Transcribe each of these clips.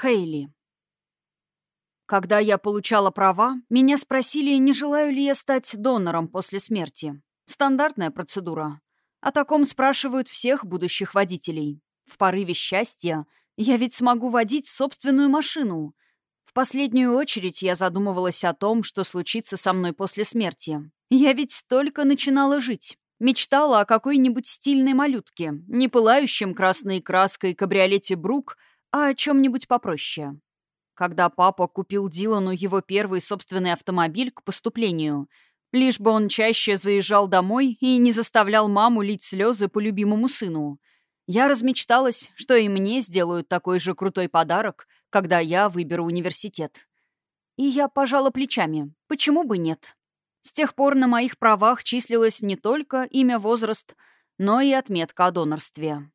Хейли. Когда я получала права, меня спросили, не желаю ли я стать донором после смерти. Стандартная процедура. О таком спрашивают всех будущих водителей. В порыве счастья я ведь смогу водить собственную машину. В последнюю очередь я задумывалась о том, что случится со мной после смерти. Я ведь только начинала жить. Мечтала о какой-нибудь стильной малютке, не пылающем красной краской кабриолете Брук — а о чем-нибудь попроще. Когда папа купил Дилану его первый собственный автомобиль к поступлению, лишь бы он чаще заезжал домой и не заставлял маму лить слезы по любимому сыну, я размечталась, что и мне сделают такой же крутой подарок, когда я выберу университет. И я пожала плечами. Почему бы нет? С тех пор на моих правах числилось не только имя-возраст, но и отметка о донорстве.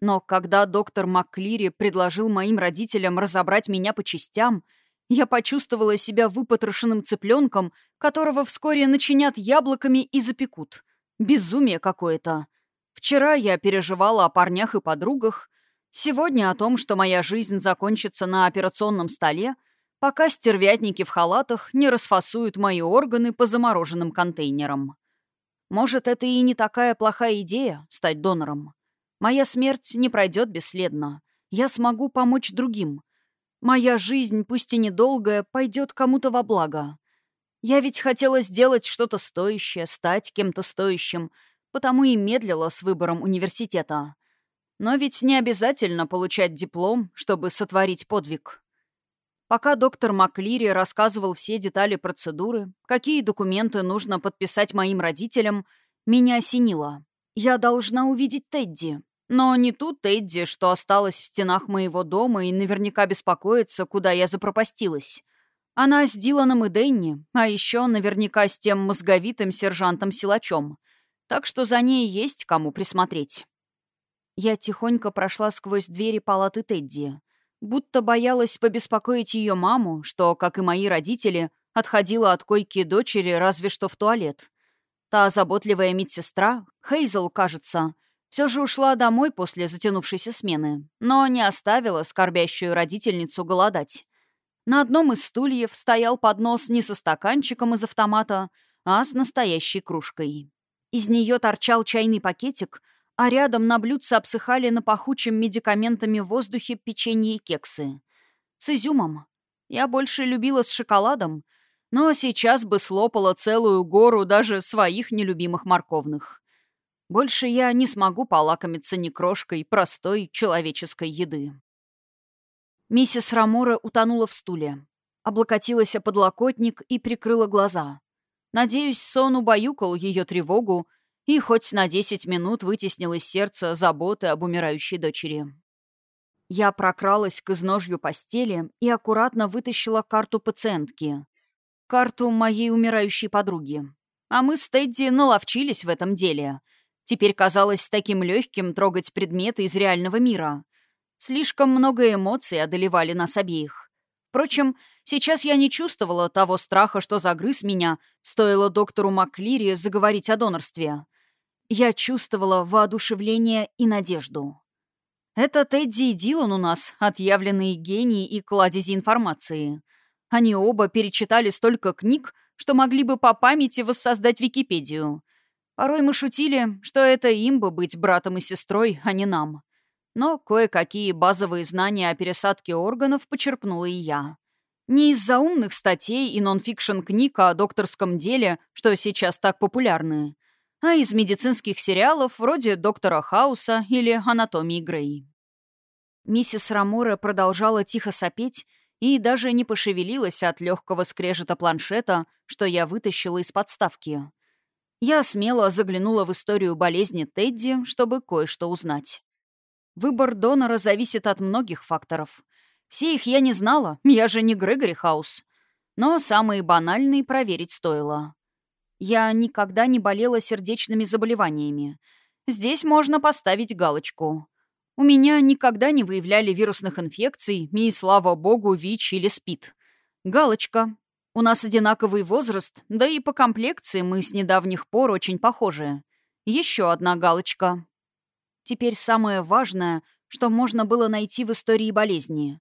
Но когда доктор МакКлири предложил моим родителям разобрать меня по частям, я почувствовала себя выпотрошенным цыпленком, которого вскоре начинят яблоками и запекут. Безумие какое-то. Вчера я переживала о парнях и подругах, сегодня о том, что моя жизнь закончится на операционном столе, пока стервятники в халатах не расфасуют мои органы по замороженным контейнерам. Может, это и не такая плохая идея — стать донором. Моя смерть не пройдет бесследно. Я смогу помочь другим. Моя жизнь, пусть и недолгая, пойдет кому-то во благо. Я ведь хотела сделать что-то стоящее, стать кем-то стоящим, потому и медлила с выбором университета. Но ведь не обязательно получать диплом, чтобы сотворить подвиг. Пока доктор Маклири рассказывал все детали процедуры, какие документы нужно подписать моим родителям, меня осенило. Я должна увидеть Тедди. Но не тут Эдди, что осталась в стенах моего дома и наверняка беспокоится, куда я запропастилась. Она с Диланом и Дэнни, а еще наверняка с тем мозговитым сержантом-силачом. Так что за ней есть кому присмотреть. Я тихонько прошла сквозь двери палаты Тедди. Будто боялась побеспокоить ее маму, что, как и мои родители, отходила от койки дочери разве что в туалет. Та заботливая медсестра, Хейзел, кажется, — все же ушла домой после затянувшейся смены, но не оставила скорбящую родительницу голодать. На одном из стульев стоял поднос не со стаканчиком из автомата, а с настоящей кружкой. Из нее торчал чайный пакетик, а рядом на блюдце обсыхали на пахучем медикаментами в воздухе печенье и кексы. С изюмом. Я больше любила с шоколадом, но сейчас бы слопала целую гору даже своих нелюбимых морковных. Больше я не смогу полакомиться ни крошкой простой человеческой еды. Миссис Рамора утонула в стуле. Облокотилась о подлокотник и прикрыла глаза. Надеюсь, сон убаюкал ее тревогу и хоть на десять минут вытеснил из сердца заботы об умирающей дочери. Я прокралась к изножью постели и аккуратно вытащила карту пациентки. Карту моей умирающей подруги. А мы с Тедди наловчились в этом деле — Теперь казалось таким легким трогать предметы из реального мира. Слишком много эмоций одолевали нас обеих. Впрочем, сейчас я не чувствовала того страха, что загрыз меня, стоило доктору Маклири заговорить о донорстве. Я чувствовала воодушевление и надежду. Это Тедди и Дилан у нас, отъявленные гении и кладези информации. Они оба перечитали столько книг, что могли бы по памяти воссоздать Википедию. Порой мы шутили, что это им бы быть братом и сестрой, а не нам. Но кое-какие базовые знания о пересадке органов почерпнула и я. Не из-за умных статей и нонфикшн книг о докторском деле, что сейчас так популярны, а из медицинских сериалов вроде «Доктора Хауса» или «Анатомии Грей». Миссис Рамора продолжала тихо сопеть и даже не пошевелилась от легкого скрежета планшета, что я вытащила из подставки. Я смело заглянула в историю болезни Тедди, чтобы кое-что узнать. Выбор донора зависит от многих факторов. Все их я не знала, я же не Грегори Хаус. Но самые банальные проверить стоило. Я никогда не болела сердечными заболеваниями. Здесь можно поставить галочку. У меня никогда не выявляли вирусных инфекций, и, слава богу, ВИЧ или СПИД. Галочка. У нас одинаковый возраст, да и по комплекции мы с недавних пор очень похожи. Еще одна галочка. Теперь самое важное, что можно было найти в истории болезни.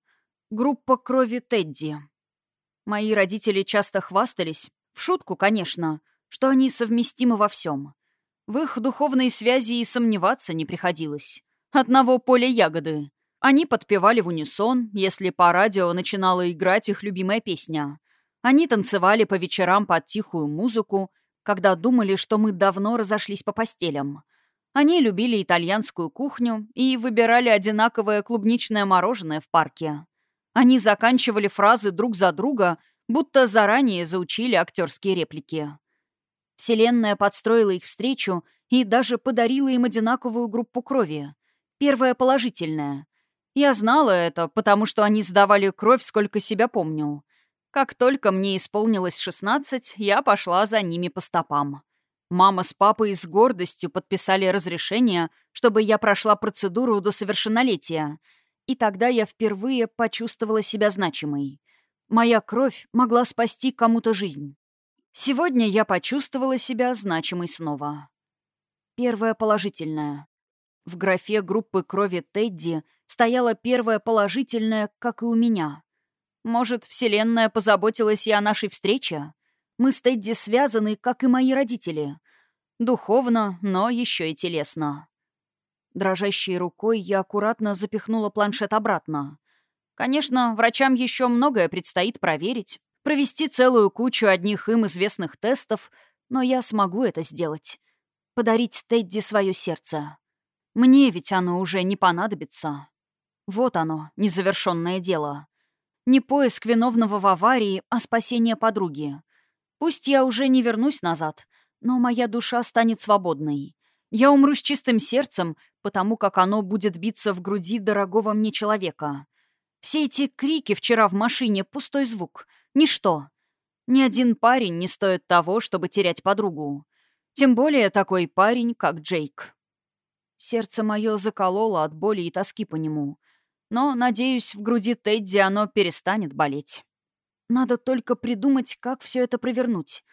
Группа крови Тедди. Мои родители часто хвастались, в шутку, конечно, что они совместимы во всем. В их духовной связи и сомневаться не приходилось. Одного поля ягоды. Они подпевали в унисон, если по радио начинала играть их любимая песня. Они танцевали по вечерам под тихую музыку, когда думали, что мы давно разошлись по постелям. Они любили итальянскую кухню и выбирали одинаковое клубничное мороженое в парке. Они заканчивали фразы друг за друга, будто заранее заучили актерские реплики. Вселенная подстроила их встречу и даже подарила им одинаковую группу крови. Первая положительная. Я знала это, потому что они сдавали кровь, сколько себя помню. Как только мне исполнилось 16, я пошла за ними по стопам. Мама с папой с гордостью подписали разрешение, чтобы я прошла процедуру до совершеннолетия — и тогда я впервые почувствовала себя значимой. Моя кровь могла спасти кому-то жизнь. Сегодня я почувствовала себя значимой снова. Первое положительное. В графе группы крови Тедди стояла первая положительная, как и у меня. Может, Вселенная позаботилась и о нашей встрече? Мы с Тедди связаны, как и мои родители. Духовно, но еще и телесно. Дрожащей рукой я аккуратно запихнула планшет обратно. Конечно, врачам еще многое предстоит проверить, провести целую кучу одних им известных тестов, но я смогу это сделать. Подарить Тедди свое сердце. Мне ведь оно уже не понадобится. Вот оно, незавершенное дело. Не поиск виновного в аварии, а спасение подруги. Пусть я уже не вернусь назад, но моя душа станет свободной. Я умру с чистым сердцем, потому как оно будет биться в груди дорогого мне человека. Все эти крики вчера в машине — пустой звук. Ничто. Ни один парень не стоит того, чтобы терять подругу. Тем более такой парень, как Джейк. Сердце мое закололо от боли и тоски по нему. Но, надеюсь, в груди Тедди оно перестанет болеть. Надо только придумать, как все это провернуть.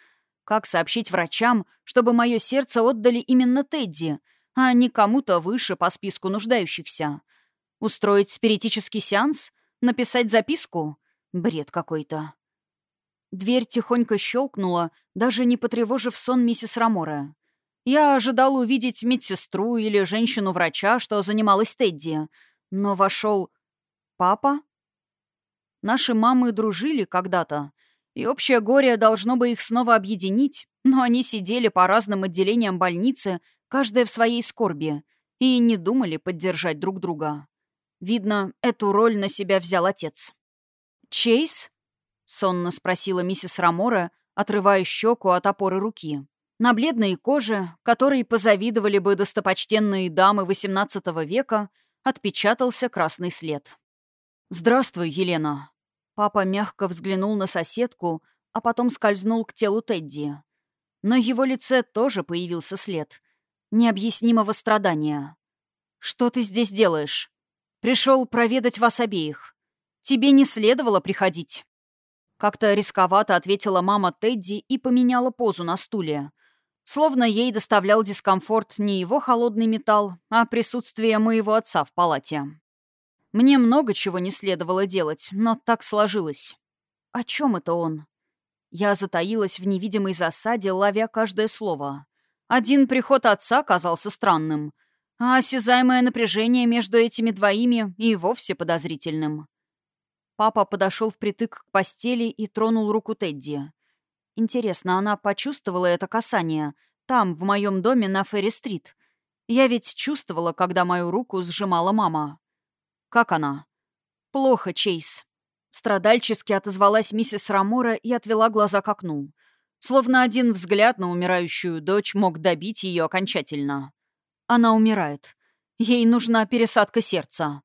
Как сообщить врачам, чтобы мое сердце отдали именно Тедди — а не кому-то выше по списку нуждающихся. Устроить спиритический сеанс? Написать записку? Бред какой-то. Дверь тихонько щелкнула, даже не потревожив сон миссис Рамора. Я ожидал увидеть медсестру или женщину-врача, что занималась Тедди, но вошел папа. Наши мамы дружили когда-то, и общее горе должно бы их снова объединить, но они сидели по разным отделениям больницы каждая в своей скорби, и не думали поддержать друг друга. Видно, эту роль на себя взял отец. «Чейз?» — сонно спросила миссис Рамора, отрывая щеку от опоры руки. На бледной коже, которой позавидовали бы достопочтенные дамы XVIII века, отпечатался красный след. «Здравствуй, Елена». Папа мягко взглянул на соседку, а потом скользнул к телу Тедди. На его лице тоже появился след, необъяснимого страдания. «Что ты здесь делаешь? Пришел проведать вас обеих. Тебе не следовало приходить». Как-то рисковато ответила мама Тедди и поменяла позу на стуле. Словно ей доставлял дискомфорт не его холодный металл, а присутствие моего отца в палате. Мне много чего не следовало делать, но так сложилось. О чем это он? Я затаилась в невидимой засаде, ловя каждое слово. Один приход отца казался странным, а осязаемое напряжение между этими двоими и вовсе подозрительным. Папа подошел впритык к постели и тронул руку Тедди. Интересно, она почувствовала это касание там, в моем доме на Ферри-стрит. Я ведь чувствовала, когда мою руку сжимала мама. Как она? Плохо, Чейз. Страдальчески отозвалась миссис Рамора и отвела глаза к окну. Словно один взгляд на умирающую дочь мог добить ее окончательно. Она умирает. Ей нужна пересадка сердца.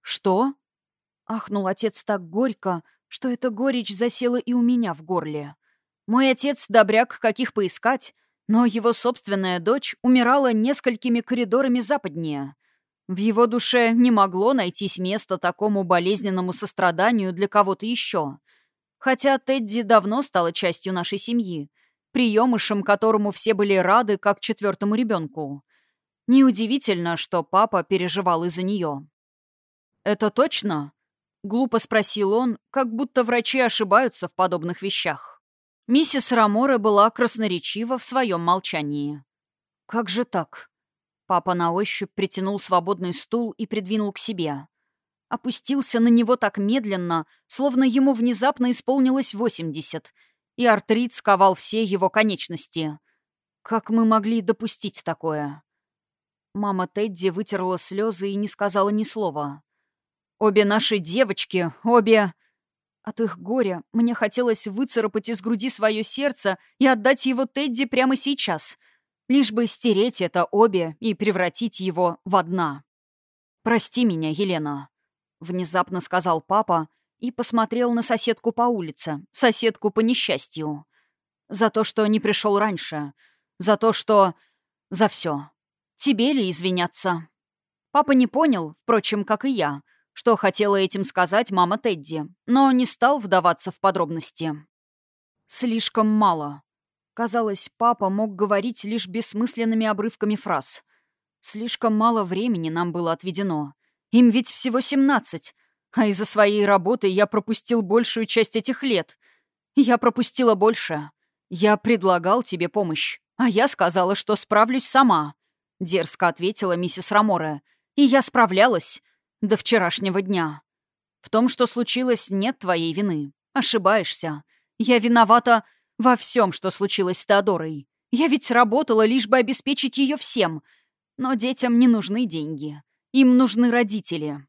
«Что?» — ахнул отец так горько, что эта горечь засела и у меня в горле. Мой отец — добряк, каких поискать, но его собственная дочь умирала несколькими коридорами западнее. В его душе не могло найтись место такому болезненному состраданию для кого-то еще. Хотя Тедди давно стала частью нашей семьи, приемышем которому все были рады, как четвертому ребенку. Неудивительно, что папа переживал из-за нее. «Это точно?» Глупо спросил он, как будто врачи ошибаются в подобных вещах. Миссис Раморе была красноречива в своем молчании. «Как же так?» Папа на ощупь притянул свободный стул и придвинул к себе. Опустился на него так медленно, словно ему внезапно исполнилось восемьдесят, и артрит сковал все его конечности. Как мы могли допустить такое? Мама Тедди вытерла слезы и не сказала ни слова. Обе наши девочки, обе... От их горя мне хотелось выцарапать из груди свое сердце и отдать его Тедди прямо сейчас, лишь бы стереть это обе и превратить его в одна. «Прости меня, Елена», — внезапно сказал папа и посмотрел на соседку по улице, соседку по несчастью. «За то, что не пришел раньше. За то, что... За все. Тебе ли извиняться?» Папа не понял, впрочем, как и я — что хотела этим сказать мама Тедди, но не стал вдаваться в подробности. Слишком мало. Казалось, папа мог говорить лишь бессмысленными обрывками фраз. Слишком мало времени нам было отведено. Им ведь всего семнадцать, а из-за своей работы я пропустил большую часть этих лет. Я пропустила больше. Я предлагал тебе помощь, а я сказала, что справлюсь сама. Дерзко ответила миссис Раморе. И я справлялась до вчерашнего дня. В том, что случилось, нет твоей вины. Ошибаешься. Я виновата во всем, что случилось с Теодорой. Я ведь работала, лишь бы обеспечить ее всем. Но детям не нужны деньги. Им нужны родители.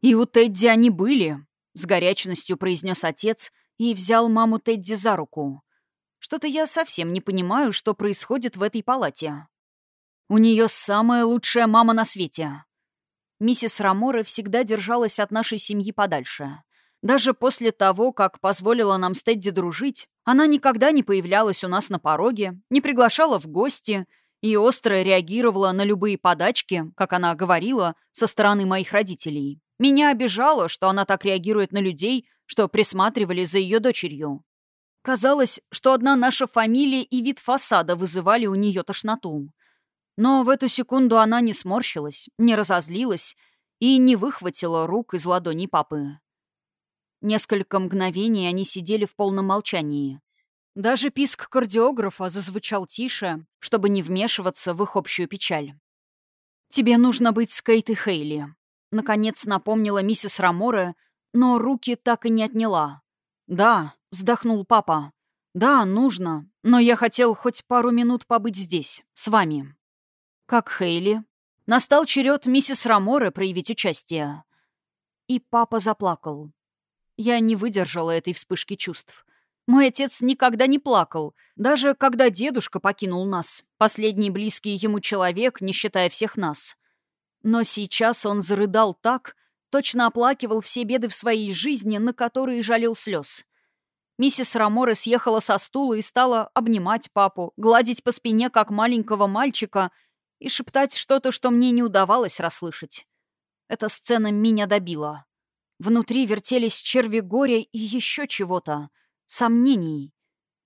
И у Тедди они были, с горячностью произнес отец и взял маму Тедди за руку. Что-то я совсем не понимаю, что происходит в этой палате. У нее самая лучшая мама на свете. Миссис Раморе всегда держалась от нашей семьи подальше. Даже после того, как позволила нам с Тедди дружить, она никогда не появлялась у нас на пороге, не приглашала в гости и остро реагировала на любые подачки, как она говорила, со стороны моих родителей. Меня обижало, что она так реагирует на людей, что присматривали за ее дочерью. Казалось, что одна наша фамилия и вид фасада вызывали у нее тошноту. Но в эту секунду она не сморщилась, не разозлилась и не выхватила рук из ладоней папы. Несколько мгновений они сидели в полном молчании. Даже писк кардиографа зазвучал тише, чтобы не вмешиваться в их общую печаль. «Тебе нужно быть с Кейт и Хейли», — наконец напомнила миссис Раморе, но руки так и не отняла. «Да», — вздохнул папа. «Да, нужно, но я хотел хоть пару минут побыть здесь, с вами». Как Хейли. Настал черед миссис Раморе проявить участие. И папа заплакал. Я не выдержала этой вспышки чувств. Мой отец никогда не плакал, даже когда дедушка покинул нас, последний близкий ему человек, не считая всех нас. Но сейчас он зарыдал так, точно оплакивал все беды в своей жизни, на которые жалел слез. Миссис Раморе съехала со стула и стала обнимать папу, гладить по спине, как маленького мальчика, и шептать что-то, что мне не удавалось расслышать. Эта сцена меня добила. Внутри вертелись черви горя и еще чего-то. Сомнений.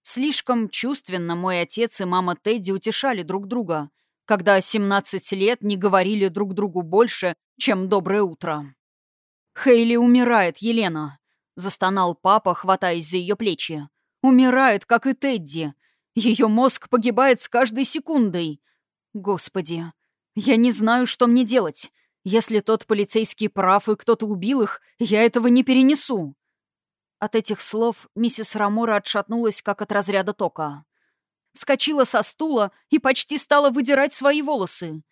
Слишком чувственно мой отец и мама Тедди утешали друг друга, когда 17 лет не говорили друг другу больше, чем «доброе утро». «Хейли умирает, Елена», — застонал папа, хватаясь за ее плечи. «Умирает, как и Тедди. Ее мозг погибает с каждой секундой. Господи, я не знаю, что мне делать. Если тот полицейский прав и кто-то убил их, я этого не перенесу. От этих слов миссис Рамора отшатнулась, как от разряда тока. Вскочила со стула и почти стала выдирать свои волосы.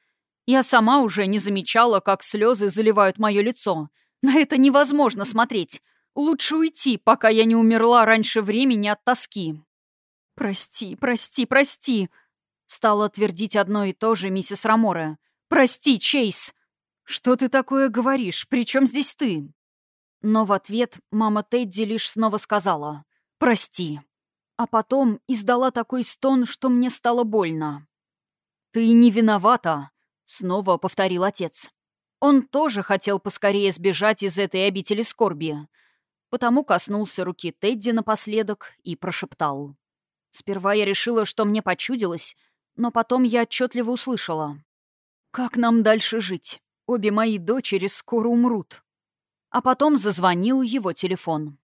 Я сама уже не замечала, как слезы заливают мое лицо. На это невозможно смотреть. Лучше уйти, пока я не умерла раньше времени от тоски. «Прости, прости, прости!» Стала твердить одно и то же миссис Раморе. «Прости, Чейз!» «Что ты такое говоришь? Причем здесь ты?» Но в ответ мама Тедди лишь снова сказала «Прости». А потом издала такой стон, что мне стало больно. «Ты не виновата», — снова повторил отец. Он тоже хотел поскорее сбежать из этой обители скорби. Потому коснулся руки Тедди напоследок и прошептал. Сперва я решила, что мне почудилось, но потом я отчетливо услышала. «Как нам дальше жить? Обе мои дочери скоро умрут». А потом зазвонил его телефон.